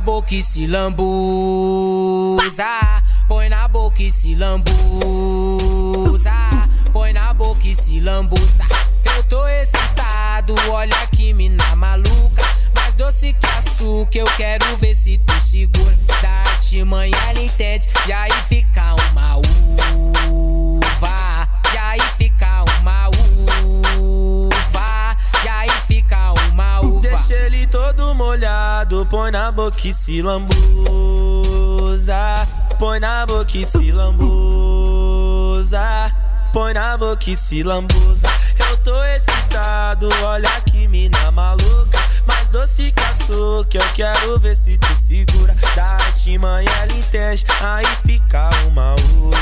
boca e se lambuza. Põe na boca e se lambuza. Põe na boca e se lambuza. Eu tô excitado, olha que mina maluca. Mais doce que açúcar, eu quero ver se tu segura. Da artimanha ela entende, e aí fica uma uva. Molhado, põe na boca e se lambuza. Põe na boca e se lambuza. Põe na boca e se lambuza. Eu tô excitado, olha que mina maluca. Mais doce que açúcar, eu quero ver se tu segura. Da artimanha ela entende, aí fica uma uva.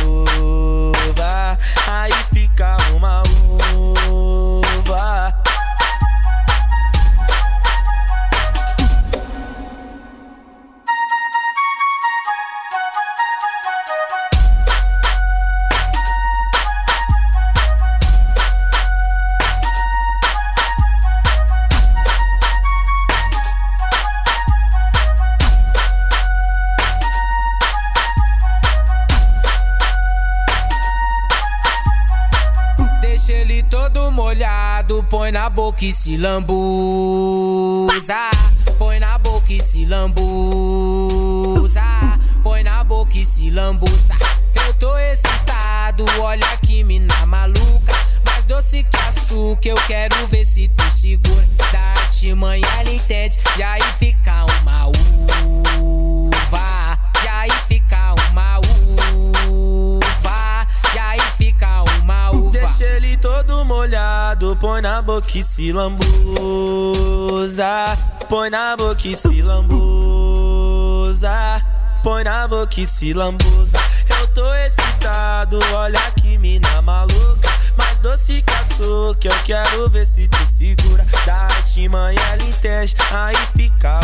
Deixa ele todo molhado, põe na boca e se lambuza. Põe na boca e se lambuza. Põe na boca e se lambuza. Eu tô excitado, olha que mina maluca. Mais doce que açúcar, eu quero ver se tu segura. Da artimanha ela entende, e aí fica põe na boca e se lambuza. Põe na boca e se lambuza. Põe na boca e se lambuza. Eu tô excitado, olha que mina maluca. Mais doce que açúcar, eu quero ver se tu segura. Da artimanha ela entende, aí fica